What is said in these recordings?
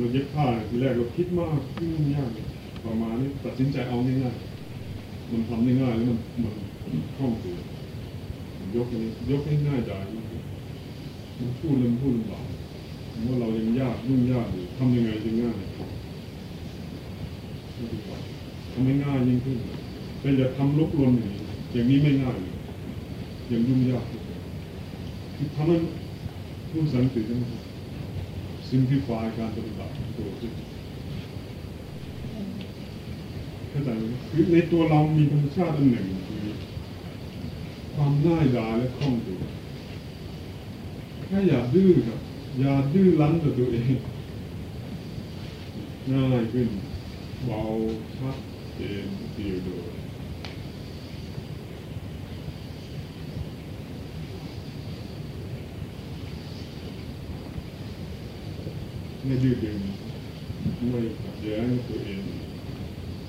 เราเย็บผ้าทีแรกเราคิดมากยุ่งยากประมาณนี้ตัดสินใจเอาง่ายๆมันทำง่ายๆแล้วมันมันคล่องตัวยกนี้ยกง่ายๆได้มันพูดเรื่องพูดลำบากเมื่อเรายังยากยุ่งยากอยู่ทำยังไงจึงง่ายทำไม่ง่ายยิ่งขึ้นเป็นจะทำลุกลนอย่างนี้อย่างนี้ไม่ง่ายเลยยังยุ่งยากคือทำให้ผู้สังเกตนะครับ simplify การปฏิบัติตัวขึ้นเข้าใจไหมคือในตัวเรามีธรรมชาติอันหนึ่งคือความง่ายดายและคล่องตัวแค่อย่าดื้อครับ อย่าดื้อรั้นกับตัวเอง ง่ายขึ้น เบาชัดเจนเดียวโดย ไม่ดื้อดึงไม่ขัดแย้งตัวเอง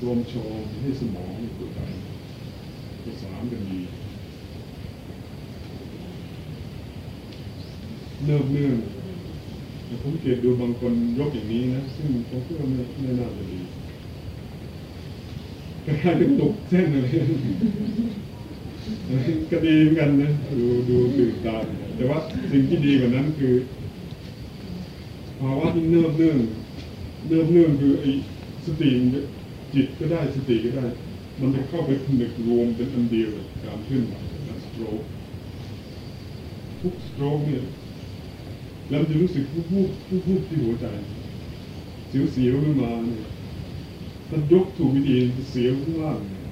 รวมชมให้สมองตัวเองประสานกันดีเนิ่มเนื่องแต่ผมเกตดูบางคนยกอย่างนี้นะ ซึ่งผมคิดว่าไม่ไม่น่าจะดีคล้ายๆกับตกเส้นอะไรก็ดีเหมือนกันนะ ดูดูตื่นตาแต่ว่าสิ่งที่ดีกว่านั้นคือ ภาวะที่เนิ่มเนื่องเนิ่มเนื่องคือไอ้สติจิตก็ได้สติก็ได้ มันจะเข้าไปผนึกรวมเป็นอันเดียวการเคลื่อนไหวและสโตรกทุกสโตรกเนี่ยแล้วจะรู้สึกผู้ผู้ผู้ผู้ที่หัวใจเสียวเสียวขึ้นมาเนี่ยถ้ายกถูกวิธีเสียวข้างล่างเนี่ย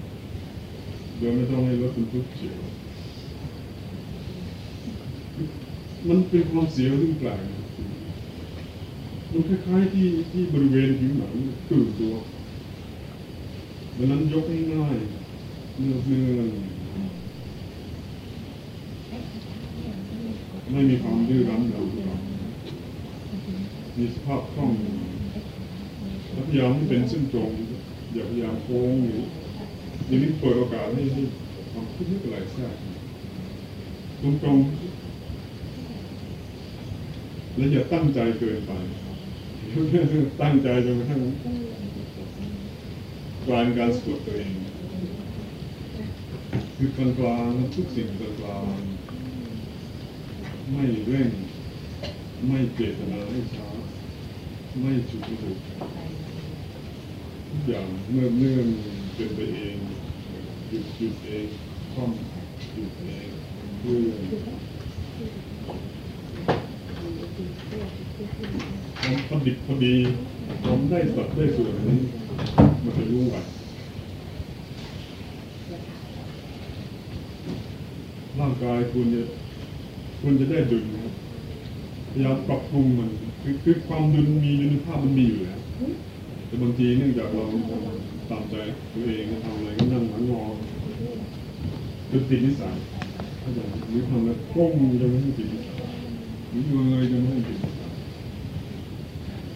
โดยไม่ต้องให้รถบรรทุกเฉียวมันเป็นความเสียวที่แปลก มันคล้ายๆที่ที่บริเวณผิวหนังตื่นตัวดังนั้นยกง่ายๆเนื้อเนื้อไม่มีความดื้อรั้นเรามีสภาพคล่องพยายามเป็นเส้นตรงอย่าพยายามโค้งหรืออย่างนี้เปิดโอกาสให้ให้ความคิดนึกอะไรแทรกตรงๆและอย่าตั้งใจเกินไป ตั้งใจจนกระทั่งกลายเป็นการสะกดตัวเอง คือกลางกลางทุกสิ่งกลางกลางไม่เร่ง ไม่เจตนาให้ช้า ไม่ฉุกระหุกทุกอย่างเมื่อเมื่อเป็นไปเองหยุดหยุดเองคล่อมหยุดเองเพื่อ ผมพอดิบพอดีผมได้สัดได้ส่วนนี้มันจะรู้ว่าร่างกายคุณจะคุณจะได้ดุลครับพยายามปรับปรุงมันคือคือความดุลมีดุลภาพมันมีอยู่แล้วแต่บางทีเนื่องจากเราตามใจตัวเองทำอะไรก็นั่งหลังงอจนติดนิสัยเข้าใจไหมหรือทำแล้วก้มจนไม่ให้ติดนิสัย หรือเงยจนไม่ให้ติดนิสัย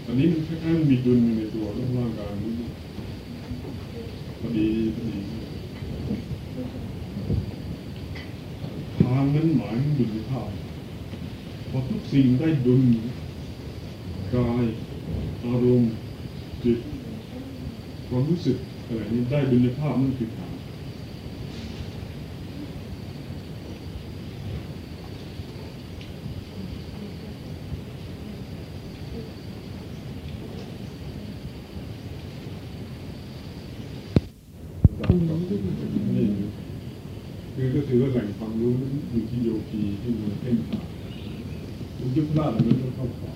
อันนี้มันแคล้ายๆมีดุลในตัวร่างกายมันพอดีพอดีทางนั้นหมายถึงดุลภาพพอทุกสิ่งได้ดุลกายอารมณ์จิตความรู้สึกอะไรนี้ได้ดุลภาพนั่นคือทางนี่คือก็ถือว่าแหล่งความรู้นั้นอยู่ที่โยคีที่มันเพ่งผ่านยุทธราชอันนั้นก็เข้าขวา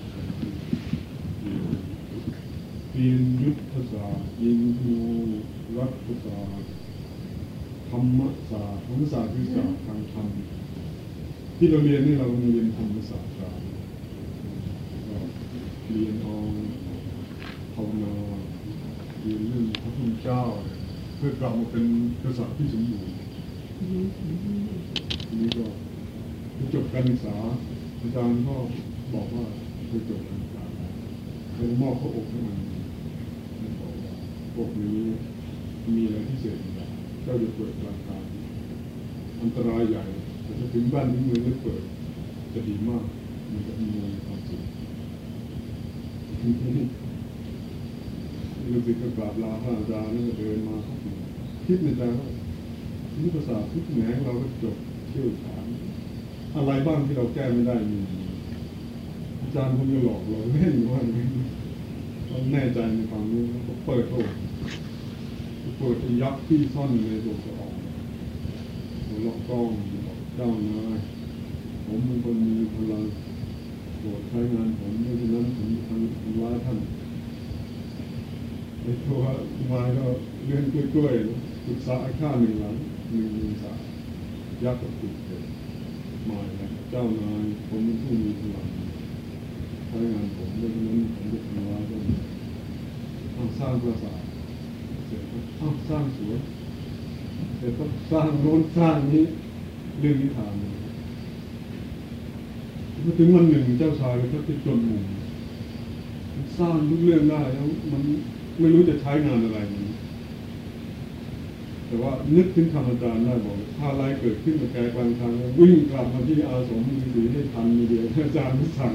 เรียนยุทธศาสตร์ยิงดู รัฐศาสตร์ธรรมศาสตร์ธรรมศาสตร์คือศาสตร์ทางธรรมที่เราเรียนนี่เราเรียนธรรมศาสตร์กันก็เรียนเอาภาวนาเรียนเรื่องพระพุทธเจ้า เพื่อกลับมาเป็นกษัตริย์ที่สมบูรณ์ทีนี้ก็จบการศึกษาอาจารย์ก็บอกว่าเคยจบการศึกษาเลยมอบพระอกให้มันบอกว่าพวกนี้ มีอะไรพิเศษอย่างเจ้าจะเปิดราคาอันตรายใหญ่แต่ถ้าถึงบ้านถึงเมืองไม่เปิดจะดีมากมันจะมีเงินความสุขลูกศิษย์ก็กราบลาพระอาจารย์แล้วก็เดินมาคิดในใจว่าวิทยาศาทุกแหนงเราก็จบเชี่ยวชาญอะไรบ้างที่เราแก้ไม่ได้มีอาจารย์คงจะหลอกเราเล่นว่าอย่างนี้เราแน่ใจในความรู้แล้วก็เปิดโลก เปิดยักษ์ที่ซ่อนในตัวจะออกหัวล็อกกล้องบอกเจ้านายผมเป็นคนมีพลังโปรดใช้งานผมเพราะฉะนั้นผมทำทำร้ายท่านไอ้ตัวมาก็เลื่อนกล้วยๆปรึกษาข้าหนึ่งหลังหนึ่งหนึ่งสายักษ์ก็ติดเกิดมาเจ้านายผมเป็นผู้มีพลังใช้งานผมเพราะฉะนั้นผมจะทำร้ายท่านเอาสร้างปราสาทเสร็จแล้วเอา สร้างสวนเสร็จก็สร้างโน้นสร้างนี้เรื่องนิทานเนี่ยพอถึงวันหนึ่งเจ้าชายก็ติดจนมุมมันสร้างทุกเรื่องได้แล้วมันไม่รู้จะใช้งานอะไรมันแต่ว่านึกถึงคำอาจารย์ได้บอก ถ้าอะไรเกิดขึ้นกับแกกลางทางวิ่งกลับมาที่อาสมมีสีให้ทันมีเดียวอาจารย์ไม่สั่ง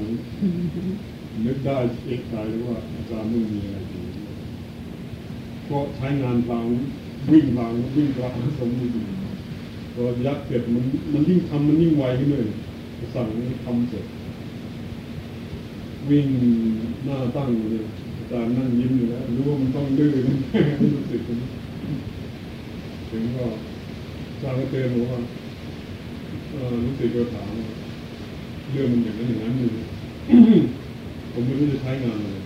นึกได้เอกใจเลยว่าอาจารย์ไม่มีอะไรดี ก็ใช้งานทางวิ่งทางวิ่งกลับอาสมมีดีพอยักษ์เสร็จมันมันยิ่งทำมันยิ่งไวขึ้นเลยสั่งทำเสร็จ วิ่งหน้าตั้งอยู่เลยอาจารย์นั่งยิ้มอยู่แล้วรู้ว่ามันต้องดื้อรู้สึกมันถึงก็อาจารย์ก็เตือนบอกว่าเอ่อรู้สึกก็ถามเรื่องมันอย่างนั้นอย่างนั้นอยู่ผมไม่รู้จะใช้งานอะไร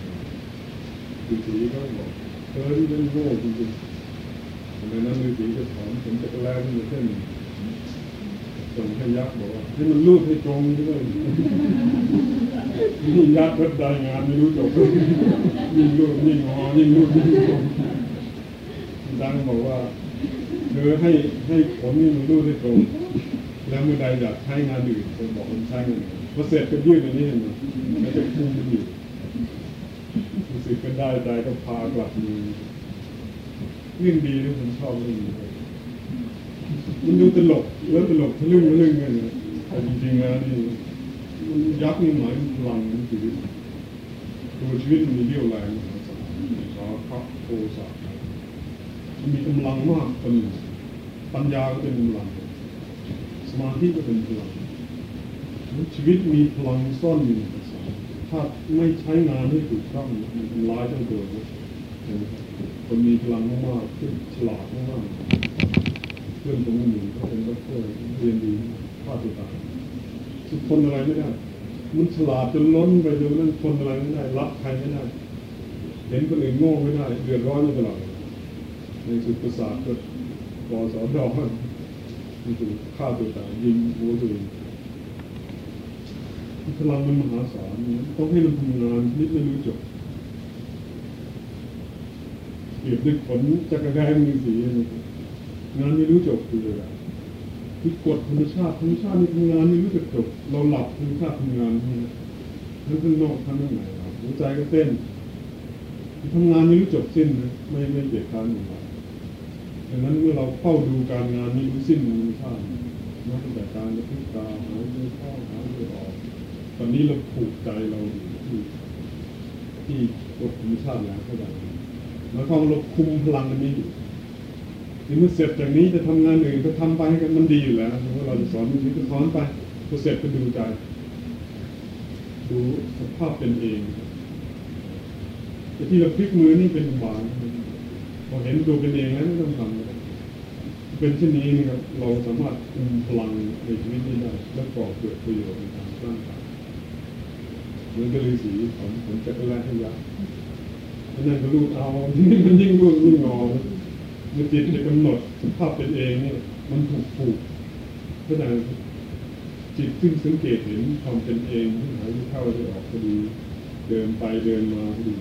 ฤาษีก็บอก เฮ้ยเรื่องโง่จริงๆดังนั้นฤาษีก็สอนผมจะแรงขึ้นมาเส้นส่งให้ยักษ์บอกว่าให้มันรูดให้ตรงด้วยนี่ยักษ์ก็ได้งานไม่รู้จบยิ่งรูดยิ่งงอยิ่งรูดยิ่งตรงดังบอกว่าเธอให้ให้ผลนี่มันรูดให้ตรง แล้วเมื่อใดอยากใช้งานอื่นจะบอกมันใช้งานอื่นพอเสร็จก็ยื่นอันนี้เห็นไหมแล้วจะคุมมันอยู่ รู้สึกก็ได้ใจก็พากลับมือเรื่องดีที่ผมชอบเรื่องนี้มันดูตลกแล้วตลกทะลึ่งทะลึ่งกันแต่จริงๆแล้วนี่มันยักษ์นี่หมายพลังของชีวิตตัวชีวิตมันมีเรี่ยวแรงมหาศาลสาคะโทสะมันมีกำลังมากเป็นปัญญาก็เป็นกำลัง สมาธิก็เป็นพลังชีวิตมีพลังซ่อนอยู่ ถ้าไม่ใช้งานให้ถูกต้องมันทำร้ายทั้งตัวนะคนมีพลังมากๆที่ฉลาดมากเพื่อนผมคนหนึ่งเขาเป็นด็อกเตอร์เรียนดีฆ่าตัวตายคือทนอะไรไม่ได้มันฉลาดจนล้นไปจนนั้นทนอะไรไม่ได้ รับใครไม่ได้เห็นคนอื่นโง่ไม่ได้เดือดร้อนไม่ตลอดในสุดประสาทก็กอสอดอนี่คือฆ่าตัวตายยิงหัวตัวเอง พลังมันมหาศาลต้องให้มันทำงานนิดไม่รู้จบเปรียบด้วยขนจักรแดงมีสีนะครับงานไม่รู้จบคืออะไรคือกฎธรรมชาติธรรมชาตินี่ทำงานไม่รู้จักจบเราหลับธรรมชาติทำงานนี่ทั้งข้างนอกทั้งข้างในหัวใจก็เต้นทำงานไม่รู้จบสิ้นนะไม่ไม่เกียดค้านอย่างดังนั้นเมื่อเราเฝ้าดูการงานไม่รู้สิ้นธรรมชาตินับตั้งแต่การกระพริบตาหายใจเข้าหายใจออก อนนี้เราผูกใจเราที่ที่กฎธรรมชาติแล้วเท่าไหร่แล้วก็เราคุมพลังอันนี้อยู่ถึงเมื่อเสร็จจากนี้จะทำงานอื่นก็ทำไปกันมันดีอยู่แล้วเพราะเราจะสอนมันก็สอนไปพอเสร็จก็ดูใจดูสภาพเป็นเองแต่ที่เราพลิกมือนี่เป็นหวานพอเห็นตัวเป็นเองแล้วไม่ต้องทำเป็นเช่นนี้นะครับเราสามารถคุมพลังในชีวิตนี้ได้และก่อเกิดประโยชน์ในทางร่างกาย เหมือนกับฤาษีของผมจักรแลขยะนั่นก็รูดเอาที่นี่มันยิ่งรูดยิ่งงอมันจิตจะกำหนดสภาพเป็นเองเนี่ย มันถูกผูกเพราะนั้นจิตซึ่งสังเกตเห็นความเป็นเองที่หายที่เข้าที่ออกพอดี เดินไปเดินมาพอดี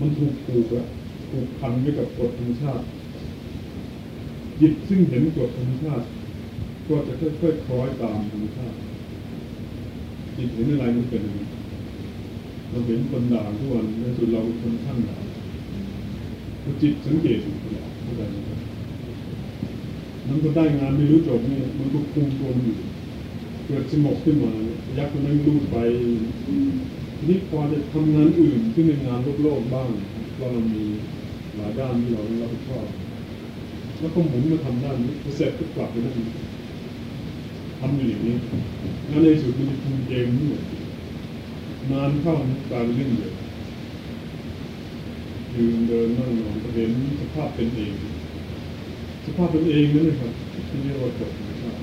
มันถูกผูกแล้วผูกพันไว้กับกฎธรรมชาติ จิตซึ่งเห็นกฎธรรมชาติ ก็จะค่อยๆคล้อยตามธรรมชาติจิตเห็นอะไรมันเป็นอย่างนั้ เราเห็นคนด่าทุกวันในสุดเราเป็นคนข้างด่าจิตสังเกตอยู่ตลอดเข้าใจไหมครับมันก็ได้งานไม่รู้จบนี่มันก็คุมตัวมันอยู่เกิดสมองขึ้นมา ยักษ์มันไม่รู้ไปนี่พอจะทำงานอื่นที่เป็นงานโลกโลกบ้างเรามีหลายด้านที่เราต้องรับผิดชอบแล้วก็หมุนมาทำด้านนี้พอเสร็จก็กลับไปด้านทำอยู่อย่างนี้แล้วในสุดมันจะคุมเกมนี่หมด นานเข้ามันกลายเป็นเรื่องเดียวยืนเดินนั่งนอนก็เห็นสภาพเป็นเอง สภาพเป็นเองนั่นเลยครับที่เรียกว่ากฎธรรมชาติ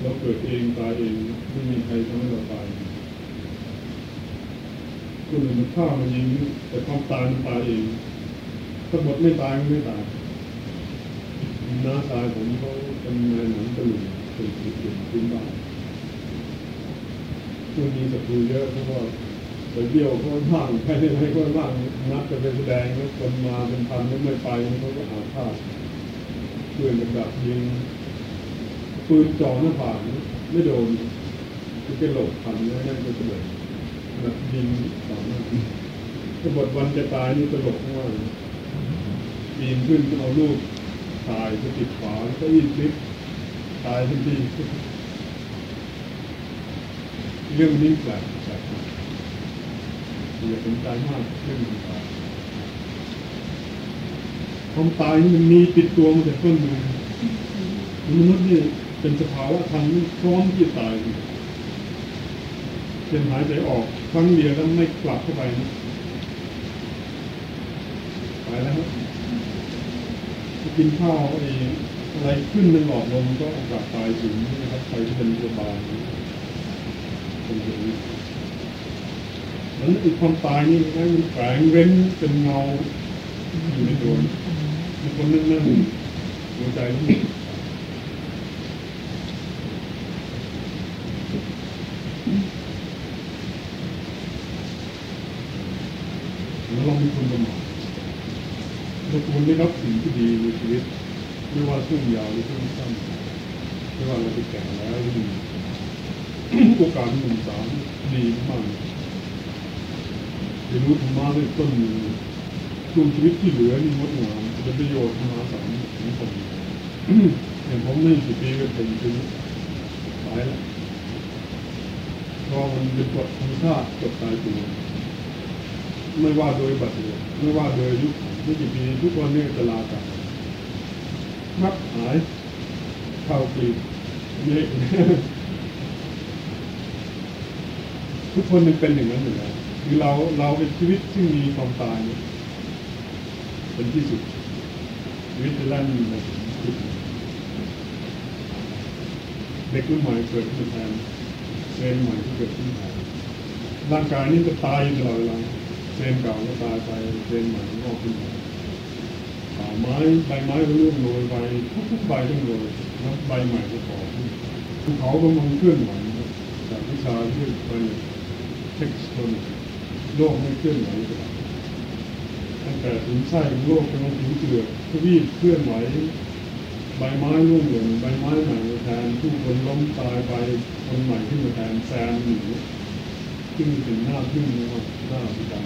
เราเกิดเองตายเองไม่มีใครทำให้เราตายคนอื่นมันฆ่ามันยิงแต่ความตายมันตายเองถ้าหมดไม่ตายก็ไม่ตายน้าตายผมเขาเป็นนายหนังตะลุงเป็นศิลปินพื้นบ้าน ช่วงนี้จะคุยเยอะเพราะว่าไปเดี่ยวเขาบ้างไม่ให้เขาบ้างนัดจะไปแสดงแล้วคนมาเป็นพันแล้วไม่ไปเขาก็อาฆาตเพื่อนกระดับยิงปืนจ่อหน้าผากไม่โดนก็เป็นหลบพันแล้วนั่นก็จะเลยนักยิงต่อหน้าก็บทวันจะตายนี่ตลกมากปีนขึ้นเอาลูกตายจะติดฝาก็ยิงคลิปตายทันที เรื่องนี้แปลกแปลกมากอย่าสนใจมากเรื่องนตายความตายมันมีติดตัวมาแต่ต้นเลยมนุษย์นี่เป็นสภาวะธรรมที่พร้อมที่จะตายเช่นหายใจออกครั้งเดียวแล้วไม่กลับเข้าไปนะตายแล้วครับกินข้าวไอ้อะไรขึ้นในหลอดลมก็โอกาสตายสูงนะครับใครที่เป็นโรงพยาบาล นอย่างนี้นั้นไอ้ความตายนี่นะมันแฝงเร้นเป็นเงาอยู่ในตัวมีคนนั่งนั่งหัวใจที่แล้วเรามีคนประมาทเราควรได้รับสิ่งที่ดีในชีวิตไม่ว่าช่วงยาวหรือช่วงสั้นไม่ว่าเราจะแก่แล้วหรือ โอกาสหนุ่มสาวดีมากเรียนรู้ธรรมะด้วยต้นมือช่วงชีวิตที่เหลือนี่งดงามจะเป็นประโยชน์มหาศาลของคนอย่างผมไม่กี่ปีก็เป็นชีวิตายแล้วเพราะมันเป็นกฎธรรมชาติกฎตายตัวไม่ว่าโดยบัตรเลยไม่ว่าโดยยุคไม่กี่ปีทุกวันนี้จะลาจากมักหายเข้าปีเมฆ ทุกคนมันเป็นอย่างนั้นอยู่แล้วคือเราเราเป็นชีวิตที่มีความตายเป็นที่สุดชีวิตจะแล่นมาถึงจุดเด็กรุ่นใหม่เกิดขึ้นแทนเซนใหม่ที่เกิดขึ้นแทนร่างกายนี่จะตายอยู่ตลอดเวลาเซนเก่าก็ตายไปเซนใหม่ก็งอกขึ้นมาป่าไม้ใบไม้ก็ร่วงโรยใบทุกๆใบต้องโรยแล้วใบใหม่ก็ขอขึ้นภูเขาก็มันเคลื่อนไหวจากวิชาที่ไปเท็กซ์คนโลกไม่เคลื่อนไหวตั้งแต่ถึงไส้ของโลกจนถึงเปลือกทวีปเคลื่อนไหวใบไม้ร่วงหล่นใบไม้ใหม่มาแทนผู้คนล้มตายไปคนใหม่ขึ้นมาแทนแซมหนีขึ้นถึงหน้าขึ้นหน้าพิการ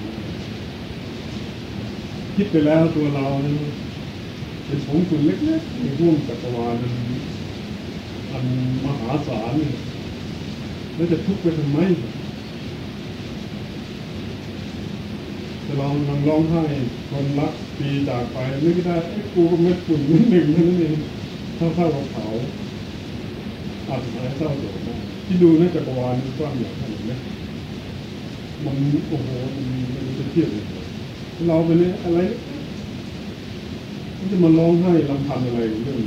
คิดไปแล้วตัวเราเนี่ยเป็นผงฝุ่นเล็กๆในร่วงจักรวาลอันมหาศาลนี่แล้วจะทุกข์ไปทำไม จะลองนังร้องไห้คนรักปีจากไปไม่ได้ไอ้กูก็เม็ดฝุ่นนิดหนึ่งนั้นเองเท่าเท่ากับเขาอาจจะเศร้าโศกได้ที่ดูนะจักรวาลกว้างใหญ่ขนาดนี้มันโอ้โหมันมันจะเทียบเลยเราเป็นอะไรมันจะมาร้องไห้ลำพันอะไรเรื่อง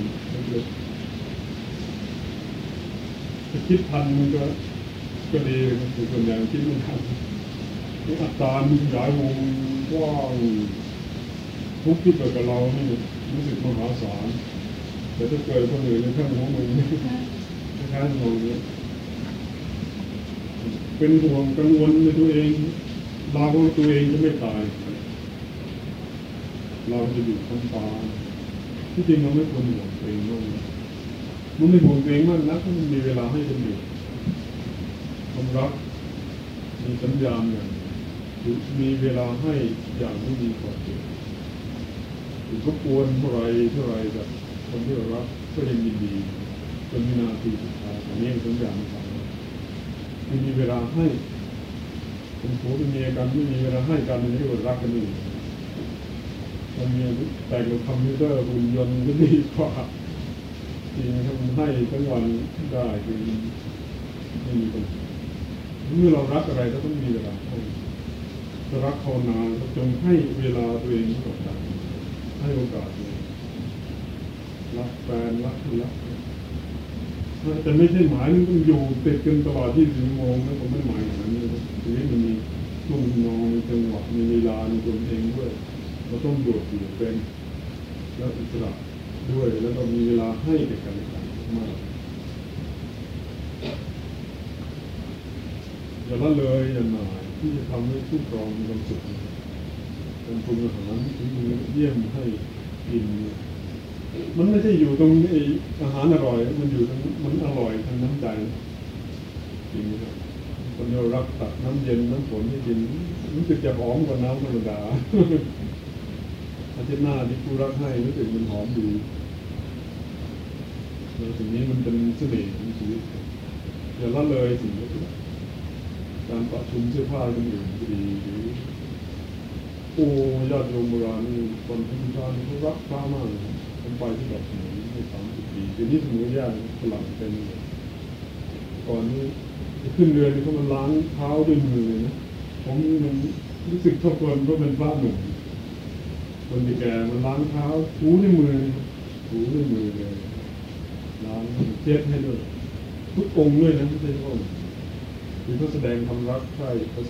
เล็กๆจะคิดทันมันก็ก็ดีมันคือส่วนใหญ่คิดไม่ทัน ตรามันขยายวงกว้างทุกที่เกิดกับเรานี่รู้สึกมหาศาลแต่ถ้าเกิดคนอื่นในข้างหัวมือนี่คล้ายๆมองเนี่ยเป็นห่วงกังวลในตัวเองเราตัวเองจะไม่ตาย เราจะอยู่คำตาที่จริงเราไม่ควรห่วงตัวเองมากมันไม่ห่วงตัวเองมากนักมันมีเวลาให้คนอื่นความรักมีสัญญาณอย่าง มีเวลาให้อย่างที่มีขอบเขตถึงก็กวนเท่าไรเท่าไรแบบคนที่เรารักก็ยังยินดีจนวินาทีสุดท้ายอันนี้สัญญาณของไม่มีเวลาให้เป็นผัวเป็นเมียกันไม่มีเวลาให้กันนี่ก็รักกันนี่มันมีแต่งกับคอมพิวเตอร์หุ่นยนต์ก็ดีกว่าจริงทำให้ทั้งวันได้คือไม่มีปัญหาเมื่อเรารักอะไรก็ต้องมีเวลาให้ จะรักเขานานจงให้เวลาตัวเองกับการให้โอกาสเองรักแฟนรักคนรักแต่ไม่ใช่หมายถึงต้องอยู่ติดกันตลอดที่สิบโมงนะผมไม่หมายอย่างนั้นนะชีวิตมันมีช่วงนอนมีจังหวะมีเวลาในตัวเองด้วยเราต้องโดดเดี่ยวเป็น แล้วอิสระด้วยแล้วเรามีเวลาให้แก่กันและกันมากอย่าละเลยอย่าหน่าย ที่จะทำให้ผู้ครองมีความสุขการปรุงอาหารที่มือเยี่ยมให้กิน มันไม่ใช่อยู่ตรงไอ้อาหารอร่อย มันอยู่ตรงมันอร่อยทางน้ำใจจริงครับคนเรารักตักน้ำเย็นน้ำฝนให้กินรู้สึกจะหอมกว่าน้ำธรรมดาอาทิตย์หน้าที่ผู้รักให้รู้สึกมันหอมดีแล้วสิ่งนี้มันเป็นเสน่ห์ของชีวิตอย่าละเลยสิ่งนี้ การประชุมเสื้อผ้าคนอื่นก็ดีหรือโอ้ญาติโยมโบราณนี่คนที่ชานเขารักพระมากเลยผมไปที่ดอกสมุนไม่สามสิบปีเดี๋ยวนี้สมุนยากฝรั่งเป็นก่อนนี้ขึ้นเรือนี่เขามันล้างเท้าด้วยมือเลยนะผมมันรู้สึกทบทวนว่าเป็นพระหนุ่มคนแก่มันล้างเท้าถูด้วยมือถูด้วยมือเลยล้างเช็ดให้ด้วยทุกองค์ด้วยนะไม่ใช่ทุกอง ค์คือเขาแสดงความรักใคร่เขา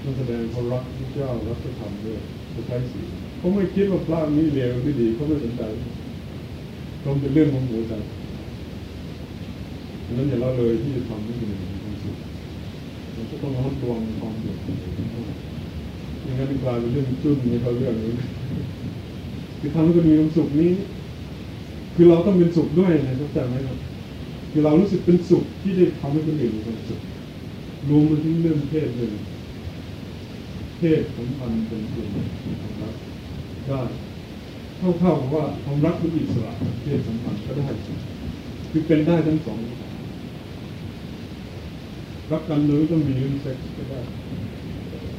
เขาแสดงความรักพระเจ้ารักพระธรรมด้วยเขาใช้สีเขาไม่คิดว่าพระนี้เลวหรือดีเขาไม่สนใจต้องเป็นเรื่องของหัวใจดังนั้นอย่าละเลยที่จะทำให้มันมีความสุขเราก็ต้องระมัดระวังความเดือดร้อนอย่างนั้นกลายเป็นเรื่องจุ้นในเขาเรื่องนี้คือทำให้คนมีความสุขนี้ คือเราต้องเป็นสุขด้วยนะเข้าใจไหมครับคือเรารู้สึกเป็นสุขที่ได้ทำให้คนอื่นมีความสุข รวมไปถึงเรื่องเพศเลยเพศสัมพันธ์เป็นส่วนของรักได้เท่าๆกับว่าความรักเป็นอิสระเพศสัมพันธ์ก็ได้คือเป็นได้ทั้งสองรักกันหรือต้องมีเรื่องเซ็กซ์ก็ได้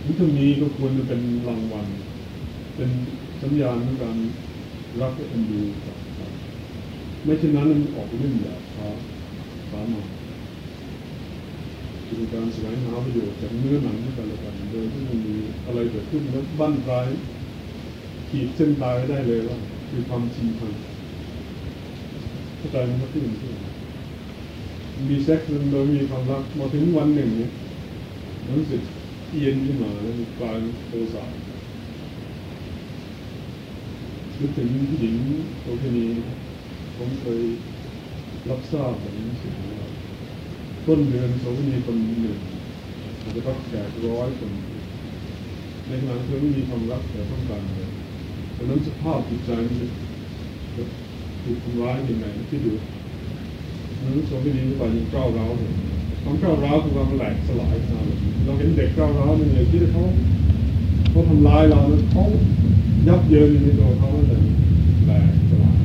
ถึงจะมีก็ควรจะเป็นรางวัล เป็นสัญญาณของการรักและเอ็นดูกับไม่เช่นนั้นมันออกเรื่องหยาบช้าช้ามา คือการแสวงหาประโยชน์จากเนื้อหนังของกันและกันโดยที่มันมีอะไรเกิดขึ้นแล้วบั้นปลายขีดเส้นตายได้เลยว่า คือความจริงพันเข้าใจไหมครับที่มันพูดมีเซ็กซ์โดยมีความรักมาถึงวันหนึ่งเนี่ยรู้สึกเอียนขึ้นมาแล้วมีกลายเป็นโทสะนึกถึงผู้หญิงโสเภณีผมเคยรับทราบแบบนี้สิ ต้นเดือนโสเภณีคนหนึ่งอาจจะรับแขกร้อยคน ในขณะเธอไม่มีความรักแต่ต้องการเลยดังนั้นสภาพจิตใจมันจะถูกทำร้ายยังไงที่ดูนั้นโสเภณีไปยังก้าวร้าวเลยความก้าวร้าวคือความแหลกสลายมาเราเห็นเด็กก้าวร้าวเนี่ยที่เขาเขาทำร้ายเราแล้วเขายับเยินในตัวเขาเลยแหลกสลาย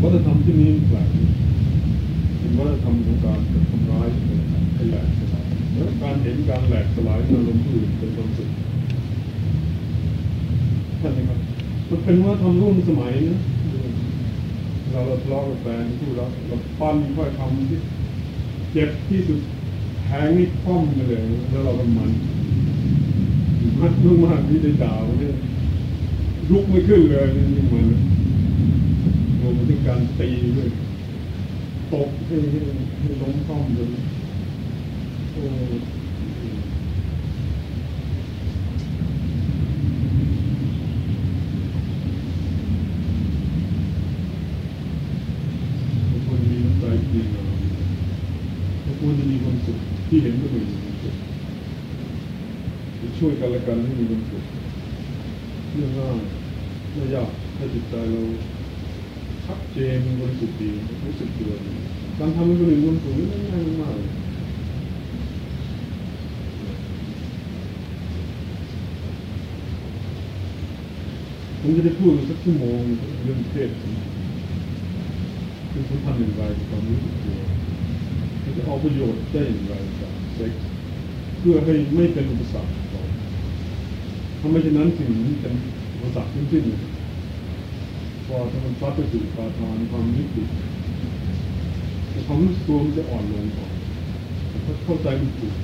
วัฒนธรรมที่นี้แปลก วัฒนธรรมของการทำร้ายให้แหลกสลายแล้วการเห็นการแหลกสลายในอารมณ์อื่นเป็นความสุขท่านนะครับมันเป็นว่าทำร่วมสมัยนะเราเราทะเลาะกับแฟนคู่รักเราปั้นค่อยทำที่เจ็บที่สุดแทงนี่คว่ำไปเลย แล้วเราก็นมันมากมากที่ได้ด่าเนี่ยลุกไม่ขึ้นเลยนี่มันรวมถึงการตีด้วย ตกให้ให้ให้ล้มคว่ำจนโอ้คนมีน้ำใจดีงเขาควรจะมีความสุขที่เห็นคนอื่นมีความสุขจะช่วยกันและกันให้มีความสุขเรื่องง่ายไม่ยากถ้าจิตใจเรา ชัดเจนบริสุทธิ์ดีรู้สึกตัวดีการทำให้คนอื่นมีความสุขนี่ง่ายมากผมจะได้พูดสักชั่วโมงเรื่องเพศคือสัมพันธ์อย่างไรกับความรู้สึกตัวมันจะเอาประโยชน์ได้อย่างไรจากเซ็กซ์เพื่อให้ไม่เป็นอุปสรรคต่อถ้าไม่เช่นนั้นสิ่งนี้เป็นอุปสรรคทั้งสิ้นเลย พอถ้ามันฟัดไปสู่ปาทานความยึดติดความรู้สึกตัวมันจะอ่อนลงก่อนถ้าเข้าใจมันถูก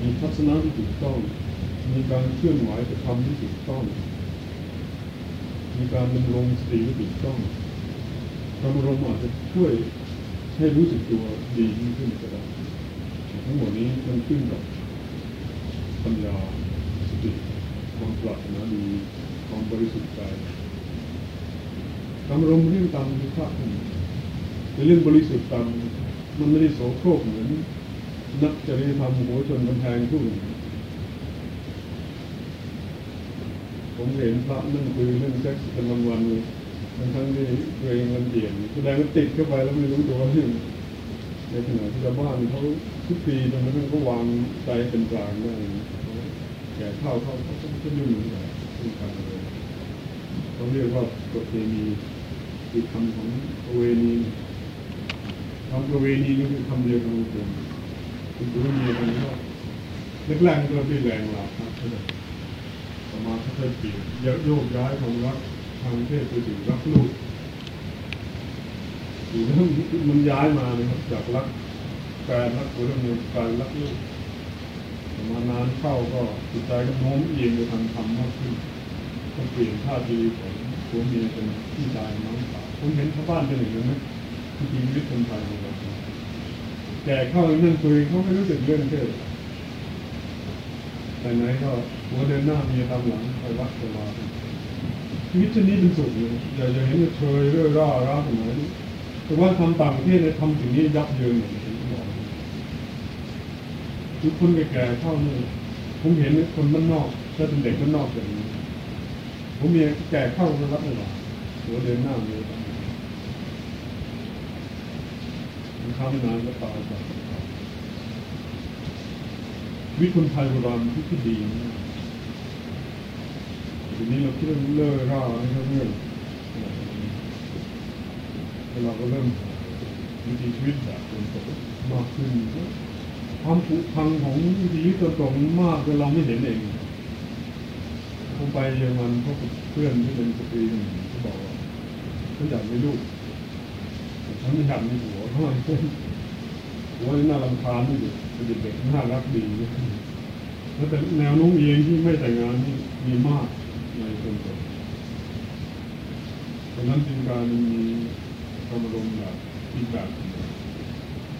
มีทัศนะที่ถูกต้องมีการเคลื่อนไหวแต่ทำที่ถูกต้อง มีการดำรงสติที่ถูกต้องการอารมอาจจะช่วยให้รู้สึกตัวดียิ่งขึ้นก็ได้ทั้งหมดนี้มันขึ้นกับปัญญาสติความปรารถนาดีความบริสุทธิ์ใจ การอารมเรื่องตามคือภาพในเรื่องบริสุทธิ์ตามมันไม่ได้โสโครกเหมือนนักจริยธรรมหัวชนกำแพงผู้อื่นผมเห็นพระนั่งคุยเรื่องเซ็กส์เป็นวันๆเลยทั้งทั้งที่ตัวเองมันเดียนแสดงว่าติดเข้าไปแล้วไม่รู้ตัวที่ในขณะที่ชาวบ้านเขาทุกปีตรงนั้นก็วางใจเป็นกลางได้แก่ข้าวเขาเขาก็ยุ่งเหมือนกันทุกครั้งเลยเขาเรียกว่าประเพณี คือคำของประเวณีคำประเวณีนี่คือคำเดียวกันหมดเลยคือตัวเมียกันก็แรกๆก็ด้วยแรงหลับครับประมาณค่อยๆเปลี่ยนโยกย้ายความรักทางเพศไปถึงรักลูกหรือมันย้ายมานะครับจากรักแฟนรักผัวเมียกายรักลูกประมานานเข้าก็จิตใจก็โน้มเอียงไปทางธรรมมากขึ้นก็เปลี่ยนท่าทีของ ผัวเมียเป็นพี่ชายน้องสาวผมเห็นชาวบ้านเป็นอย่างนั้นนะที่ชีวิตคนไทยของเราแก่เข้านั่งคุยเขาไม่รู้สึกเรื่องเพศแต่ไหนก็หัวเดินหน้ามีตามหลังไปวัดไปวาชีวิตชนี้เป็นสุขเลยอย่าอย่าเห็นเชยเรื่อร่าร้าตรงไหนแต่ว่าทำต่างประเทศเนี่ยทำสิ่งนี้ยับเยินอย่างที่ผมบอกทุกคนแก่ๆเข้าเนี่ยผมเห็นคนบ้านนอกถ้าเป็นเด็กบ้านนอกอย่างนี้ ผมมีแก่เข้ารับไม่ไหวหัวเดินหน้ามีตามหลังมันเข้าไม่นานก็ตายไปวิคนไทยโบราณที่ที่ดีนะทีนี้เราคิดว่าเลิกร่าให้เขาเรื่องเราก็เริ่มวิถีชีวิตแบบคนตกมากขึ้นความผุพังของวิถีตตัวตรงมากจนเราไม่เห็นเอง ผมไปเยอรมันเพบกับเพื่อนที่เป็นสตรีคนหนึ่งเขาบอกว่าเขาอยากมีลูกฉันไม่อยากมีหัวเพราะมันหัวนี่น่ารำคาญที่สุดเป็นเด็กๆน่ารักดีแล้วแต่แนวโน้มเองที่ไม่แต่งงานนี่มีมากในคนโสดดังนั้นจึงการมันมีความอารมแบบอีกแบบหนึ่ง